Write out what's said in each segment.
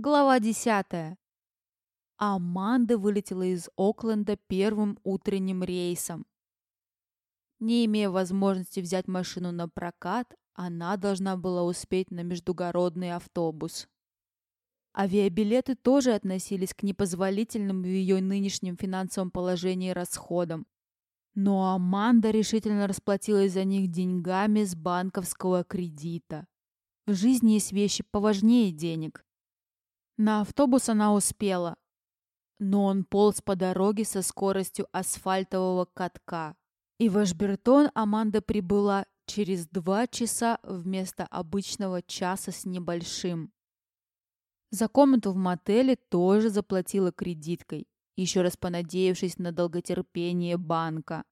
Глава 10. Аманда вылетела из Окленда первым утренним рейсом. Не имея возможности взять машину на прокат, она должна была успеть на междугородный автобус. Авиабилеты тоже относились к непозволительным в ее нынешнем финансовом положении расходам. Но Аманда решительно расплатилась за них деньгами с банковского кредита. В жизни есть вещи поважнее денег. На автобус она успела, но он полз по дороге со скоростью асфальтового катка. И в Ашбертон Аманда прибыла через два часа вместо обычного часа с небольшим. За комнату в мотеле тоже заплатила кредиткой, еще раз понадеявшись на долготерпение банка.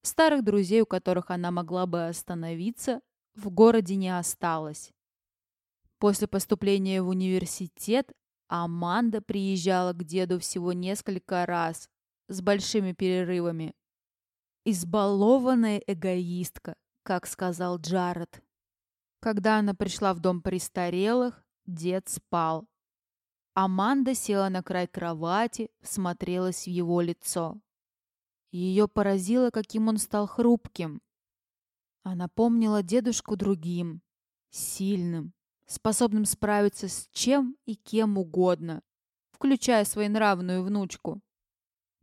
Старых друзей, у которых она могла бы остановиться, в городе не осталось. После поступления в университет Аманда приезжала к деду всего несколько раз, с большими перерывами. Избалованная эгоистка, как сказал Джаред. Когда она пришла в дом престарелых, дед спал. Аманда села на край кровати, всмотрелась в его лицо. Ее поразило, каким он стал хрупким. Она помнила дедушку другим, сильным, способным справиться с чем и кем угодно, включая своенравную внучку.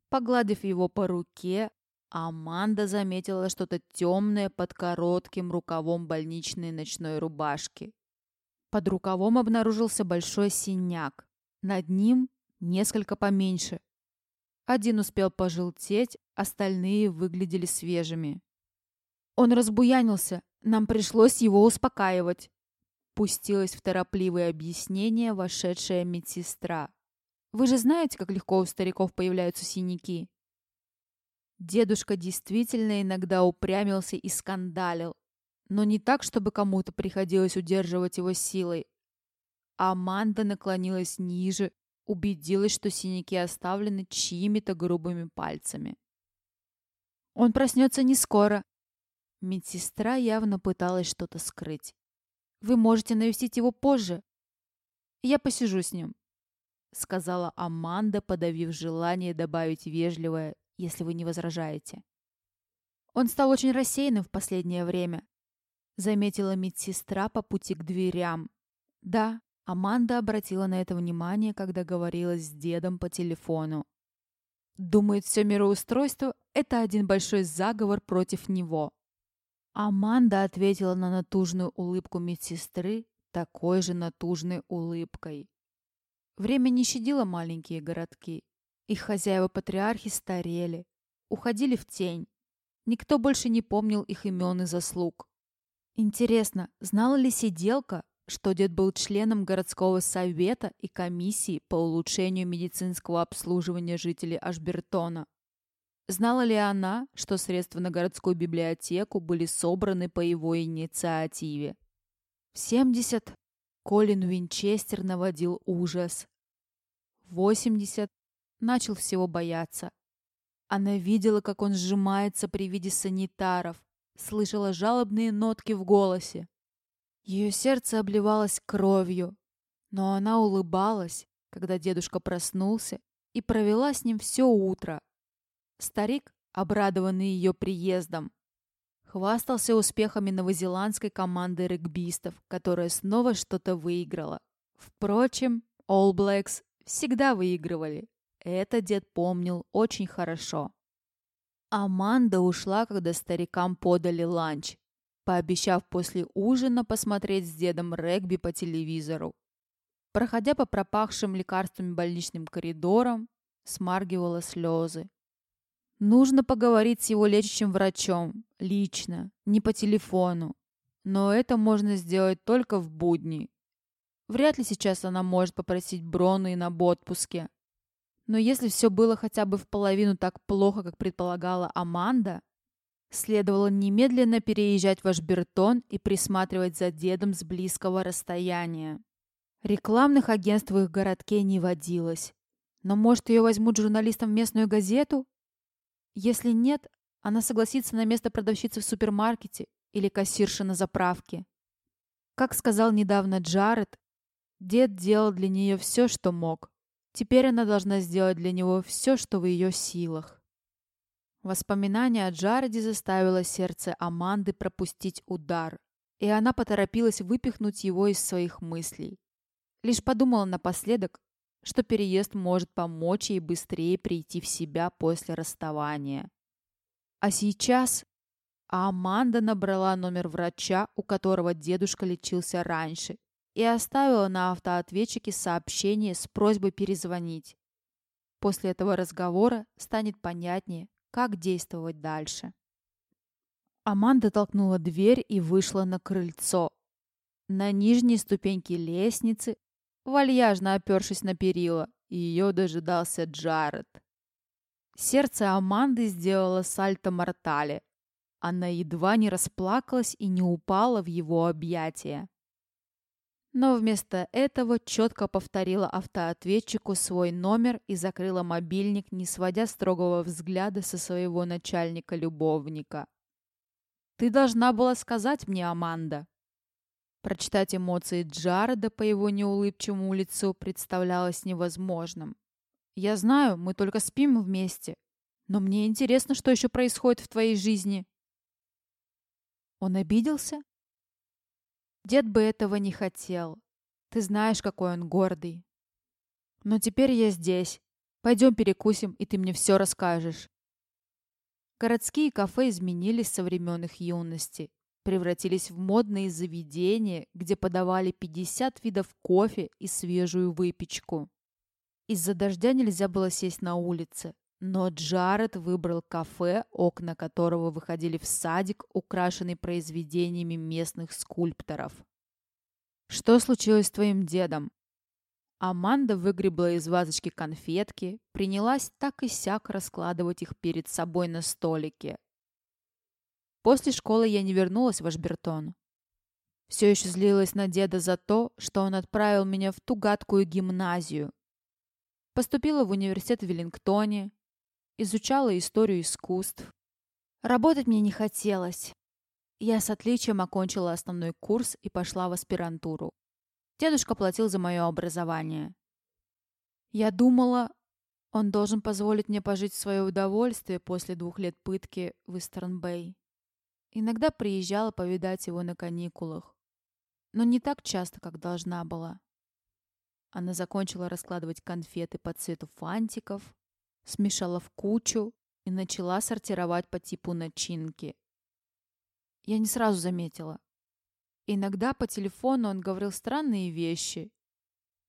Погладив его по руке, Аманда заметила что-то темное под коротким рукавом больничной ночной рубашки. Под рукавом обнаружился большой синяк. Над ним несколько поменьше. Один успел пожелтеть, остальные выглядели свежими. Он разбуянился, нам пришлось его успокаивать. Пустилась в торопливые объяснения вошедшая медсестра. «Вы же знаете, как легко у стариков появляются синяки?» Дедушка действительно иногда упрямился и скандалил, но не так, чтобы кому-то приходилось удерживать его силой. Аманда наклонилась ниже, убедилась, что синяки оставлены чьими-то грубыми пальцами. «Он проснется не скоро». Медсестра явно пыталась что-то скрыть. Вы можете навестить его позже. Я посижу с ним», — сказала Аманда, подавив желание добавить вежливое, если вы не возражаете. «Он стал очень рассеянным в последнее время», — заметила медсестра по пути к дверям. «Да, Аманда обратила на это внимание, когда говорила с дедом по телефону. Думает, все мироустройство — это один большой заговор против него. Аманда ответила на натужную улыбку медсестры такой же натужной улыбкой. Время не щадило маленькие городки. Их хозяева-патриархи старели, уходили в тень. Никто больше не помнил их имен и заслуг. Интересно, знала ли сиделка, что дед был членом городского совета и комиссии по улучшению медицинского обслуживания жителей Ашбертона? Знала ли она, что средства на городскую библиотеку были собраны по его инициативе? В 70 Колин Винчестер наводил ужас. В 80 начал всего бояться. Она видела, как он сжимается при виде санитаров, слышала жалобные нотки в голосе. Ее сердце обливалось кровью, но она улыбалась, когда дедушка проснулся и провела с ним все утро, Старик, обрадованный ее приездом, хвастался успехами новозеландской команды регбистов, которая снова что-то выиграла. Впрочем, All Blacks всегда выигрывали. Это дед помнил очень хорошо. Аманда ушла, когда старикам подали ланч, пообещав после ужина посмотреть с дедом регби по телевизору. Проходя по пропахшим лекарствами больничным коридорам, смаргивала слезы. Нужно поговорить с его лечащим врачом, лично, не по телефону. Но это можно сделать только в будни. Вряд ли сейчас она может попросить Брону и на отпуске. Но если все было хотя бы в половину так плохо, как предполагала Аманда, следовало немедленно переезжать в Ашбертон и присматривать за дедом с близкого расстояния. Рекламных агентств в их городке не водилось. Но может ее возьмут журналистом в местную газету? Если нет, она согласится на место продавщицы в супермаркете или кассирши на заправке. Как сказал недавно Джаред, Дед делал для нее все, что мог. Теперь она должна сделать для него все, что в ее силах. Воспоминание о Джареде заставило сердце Аманды пропустить удар, и она поторопилась выпихнуть его из своих мыслей. Лишь подумала напоследок, что переезд может помочь ей быстрее прийти в себя после расставания. А сейчас Аманда набрала номер врача, у которого дедушка лечился раньше, и оставила на автоответчике сообщение с просьбой перезвонить. После этого разговора станет понятнее, как действовать дальше. Аманда толкнула дверь и вышла на крыльцо. На нижней ступеньке лестницы Вальяжно опершись на перила, ее дожидался Джаред. Сердце Аманды сделало сальто-мортале. Она едва не расплакалась и не упала в его объятия. Но вместо этого четко повторила автоответчику свой номер и закрыла мобильник, не сводя строгого взгляда со своего начальника-любовника. «Ты должна была сказать мне, Аманда», Прочитать эмоции Джареда по его неулыбчивому лицу представлялось невозможным. «Я знаю, мы только спим вместе, но мне интересно, что еще происходит в твоей жизни». Он обиделся? Дед бы этого не хотел. Ты знаешь, какой он гордый. Но теперь я здесь. Пойдем перекусим, и ты мне все расскажешь. Городские кафе изменились со времен их юности превратились в модные заведения, где подавали 50 видов кофе и свежую выпечку. Из-за дождя нельзя было сесть на улице, но Джаред выбрал кафе, окна которого выходили в садик, украшенный произведениями местных скульпторов. «Что случилось с твоим дедом?» Аманда выгребла из вазочки конфетки, принялась так и сяк раскладывать их перед собой на столике, После школы я не вернулась в Ашбертон. Все еще злилась на деда за то, что он отправил меня в ту гадкую гимназию. Поступила в университет в Веллингтоне, изучала историю искусств. Работать мне не хотелось. Я с отличием окончила основной курс и пошла в аспирантуру. Дедушка платил за мое образование. Я думала, он должен позволить мне пожить в свое удовольствие после двух лет пытки в Истерн-Бэй. Иногда приезжала повидать его на каникулах. Но не так часто, как должна была. Она закончила раскладывать конфеты по цвету фантиков, смешала в кучу и начала сортировать по типу начинки. Я не сразу заметила. Иногда по телефону он говорил странные вещи.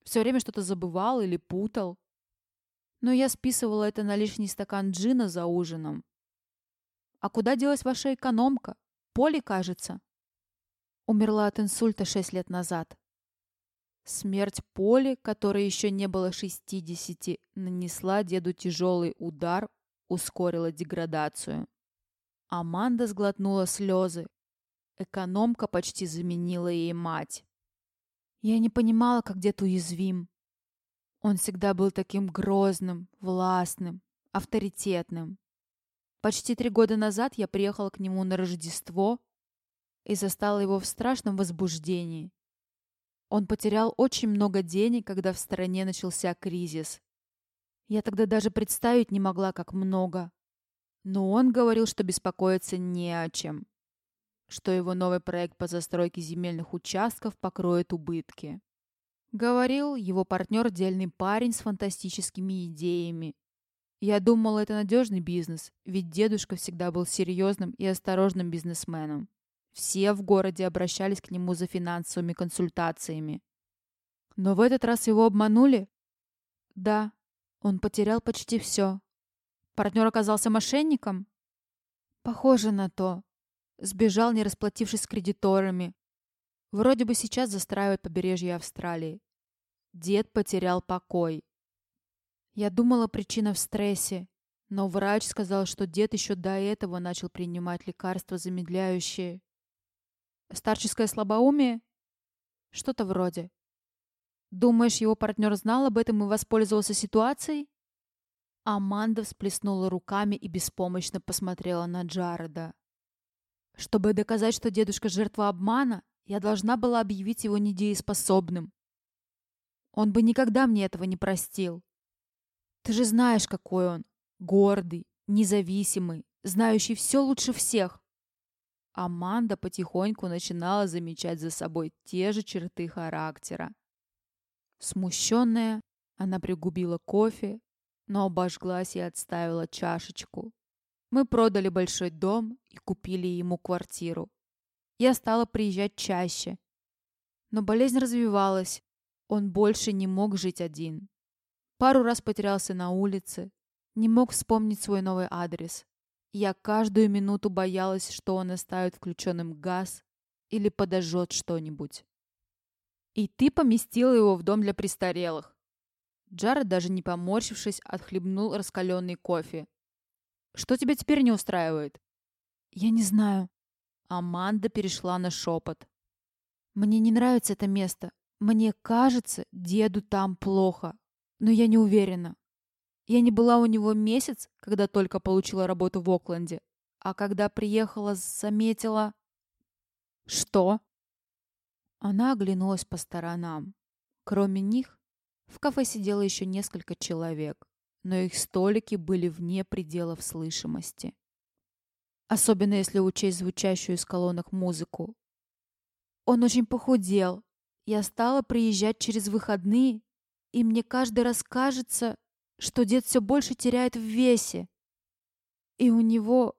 Все время что-то забывал или путал. Но я списывала это на лишний стакан джина за ужином «А куда делась ваша экономка? Поли, кажется». Умерла от инсульта шесть лет назад. Смерть Поли, которой еще не было шестидесяти, нанесла деду тяжелый удар, ускорила деградацию. Аманда сглотнула слезы. Экономка почти заменила ей мать. Я не понимала, как дед уязвим. Он всегда был таким грозным, властным, авторитетным. Почти три года назад я приехала к нему на Рождество и застала его в страшном возбуждении. Он потерял очень много денег, когда в стране начался кризис. Я тогда даже представить не могла, как много. Но он говорил, что беспокоиться не о чем. Что его новый проект по застройке земельных участков покроет убытки. Говорил его партнер дельный парень с фантастическими идеями, я думала, это надежный бизнес, ведь дедушка всегда был серьезным и осторожным бизнесменом. Все в городе обращались к нему за финансовыми консультациями. Но в этот раз его обманули? Да, он потерял почти все. Партнер оказался мошенником? Похоже на то. Сбежал, не расплатившись с кредиторами. Вроде бы сейчас застраивает побережье Австралии. Дед потерял покой. Я думала, причина в стрессе, но врач сказал, что дед еще до этого начал принимать лекарства замедляющие. Старческое слабоумие? Что-то вроде. Думаешь, его партнер знал об этом и воспользовался ситуацией? Аманда всплеснула руками и беспомощно посмотрела на Джареда. Чтобы доказать, что дедушка жертва обмана, я должна была объявить его недееспособным. он бы никогда мне этого не простил. Ты же знаешь, какой он. Гордый, независимый, знающий все лучше всех. Аманда потихоньку начинала замечать за собой те же черты характера. Смущенная, она пригубила кофе, но обожглась и отставила чашечку. Мы продали большой дом и купили ему квартиру. Я стала приезжать чаще. Но болезнь развивалась. Он больше не мог жить один. Пару раз потерялся на улице. Не мог вспомнить свой новый адрес. Я каждую минуту боялась, что он оставит включенным газ или подожжет что-нибудь. И ты поместила его в дом для престарелых. Джаред, даже не поморщившись, отхлебнул раскаленный кофе. Что тебя теперь не устраивает? Я не знаю. Аманда перешла на шепот. Мне не нравится это место. Мне кажется, деду там плохо. Но я не уверена. Я не была у него месяц, когда только получила работу в Окленде. А когда приехала, заметила... Что? Она оглянулась по сторонам. Кроме них, в кафе сидело еще несколько человек, но их столики были вне пределов слышимости. Особенно если учесть звучащую из колонок музыку. Он очень похудел. Я стала приезжать через выходные, и мне каждый раз кажется, что дед все больше теряет в весе. И у него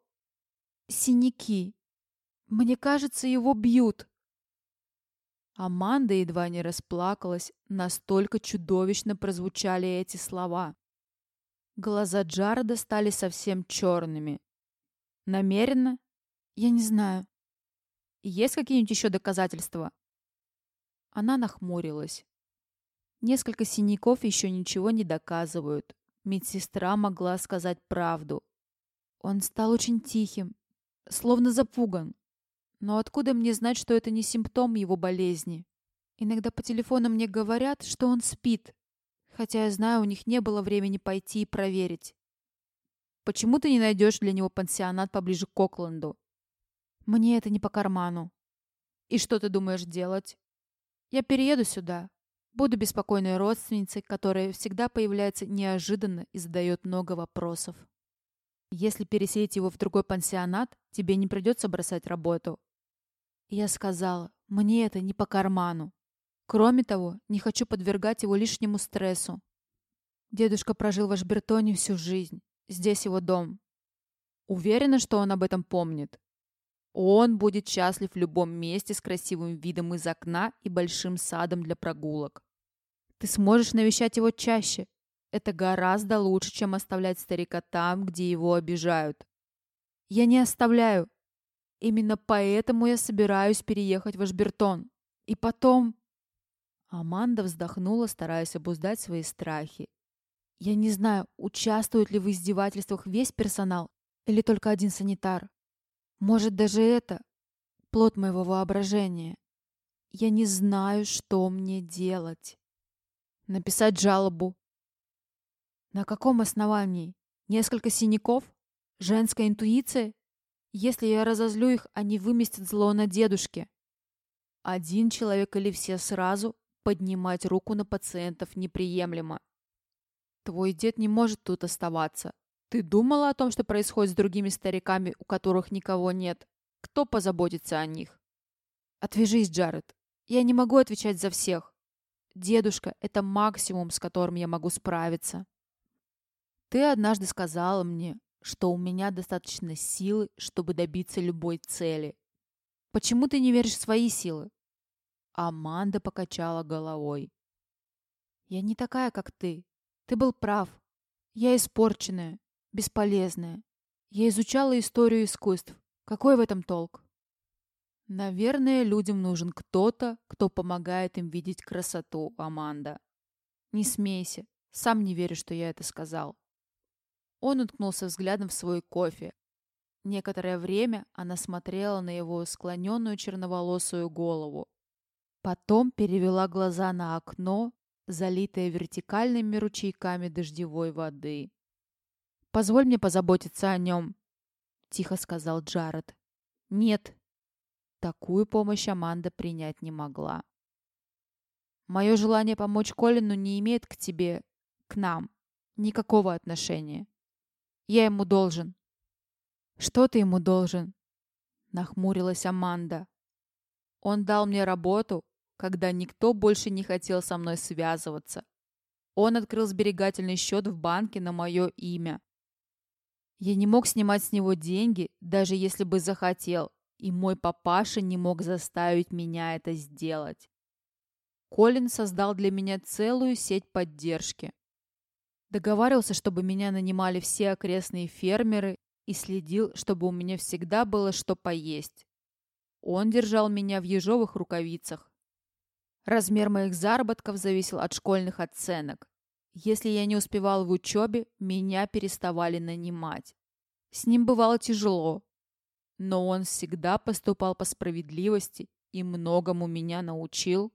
синяки. Мне кажется, его бьют. Аманда едва не расплакалась, настолько чудовищно прозвучали эти слова. Глаза Джареда стали совсем черными. Намеренно? Я не знаю. Есть какие-нибудь еще доказательства? Она нахмурилась. Несколько синяков еще ничего не доказывают. Медсестра могла сказать правду. Он стал очень тихим, словно запуган. Но откуда мне знать, что это не симптом его болезни? Иногда по телефону мне говорят, что он спит, хотя я знаю, у них не было времени пойти и проверить. Почему ты не найдешь для него пансионат поближе к Окленду? Мне это не по карману. И что ты думаешь делать? Я перееду сюда, Буду беспокойной родственницей, которая всегда появляется неожиданно и задает много вопросов. Если переселить его в другой пансионат, тебе не придется бросать работу. Я сказала, мне это не по карману. Кроме того, не хочу подвергать его лишнему стрессу. Дедушка прожил в Ашбертоне всю жизнь. Здесь его дом. Уверена, что он об этом помнит. Он будет счастлив в любом месте с красивым видом из окна и большим садом для прогулок. Ты сможешь навещать его чаще. Это гораздо лучше, чем оставлять старика там, где его обижают. Я не оставляю. Именно поэтому я собираюсь переехать в Ашбертон. И потом... Аманда вздохнула, стараясь обуздать свои страхи. Я не знаю, участвует ли в издевательствах весь персонал или только один санитар. Может, даже это плод моего воображения. Я не знаю, что мне делать. Написать жалобу. На каком основании? Несколько синяков? Женская интуиция? Если я разозлю их, они выместят зло на дедушке. Один человек или все сразу поднимать руку на пациентов неприемлемо. Твой дед не может тут оставаться. Ты думала о том, что происходит с другими стариками, у которых никого нет? Кто позаботится о них? Отвяжись, Джаред. Я не могу отвечать за всех. Дедушка — это максимум, с которым я могу справиться. Ты однажды сказала мне, что у меня достаточно силы, чтобы добиться любой цели. Почему ты не веришь в свои силы? Аманда покачала головой. Я не такая, как ты. Ты был прав. Я испорченная бесполезная. Я изучала историю искусств. Какой в этом толк? Наверное, людям нужен кто-то, кто помогает им видеть красоту, Аманда. Не смейся. Сам не верю, что я это сказал. Он уткнулся взглядом в свой кофе. Некоторое время она смотрела на его склоненную черноволосую голову. Потом перевела глаза на окно, залитое вертикальными ручейками дождевой воды. Позволь мне позаботиться о нем», — тихо сказал Джаред. «Нет». Такую помощь Аманда принять не могла. Мое желание помочь Колину не имеет к тебе, к нам, никакого отношения. Я ему должен». «Что ты ему должен?» Нахмурилась Аманда. «Он дал мне работу, когда никто больше не хотел со мной связываться. Он открыл сберегательный счет в банке на мое имя. Я не мог снимать с него деньги, даже если бы захотел, и мой папаша не мог заставить меня это сделать. Колин создал для меня целую сеть поддержки. Договаривался, чтобы меня нанимали все окрестные фермеры и следил, чтобы у меня всегда было что поесть. Он держал меня в ежовых рукавицах. Размер моих заработков зависел от школьных оценок. Если я не успевал в учебе, меня переставали нанимать. С ним бывало тяжело, но он всегда поступал по справедливости и многому меня научил,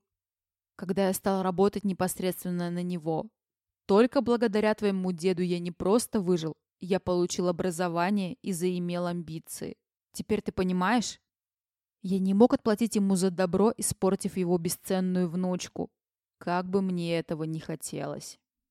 когда я стал работать непосредственно на него. Только благодаря твоему деду я не просто выжил, я получил образование и заимел амбиции. Теперь ты понимаешь? Я не мог отплатить ему за добро, испортив его бесценную внучку. Как бы мне этого не хотелось.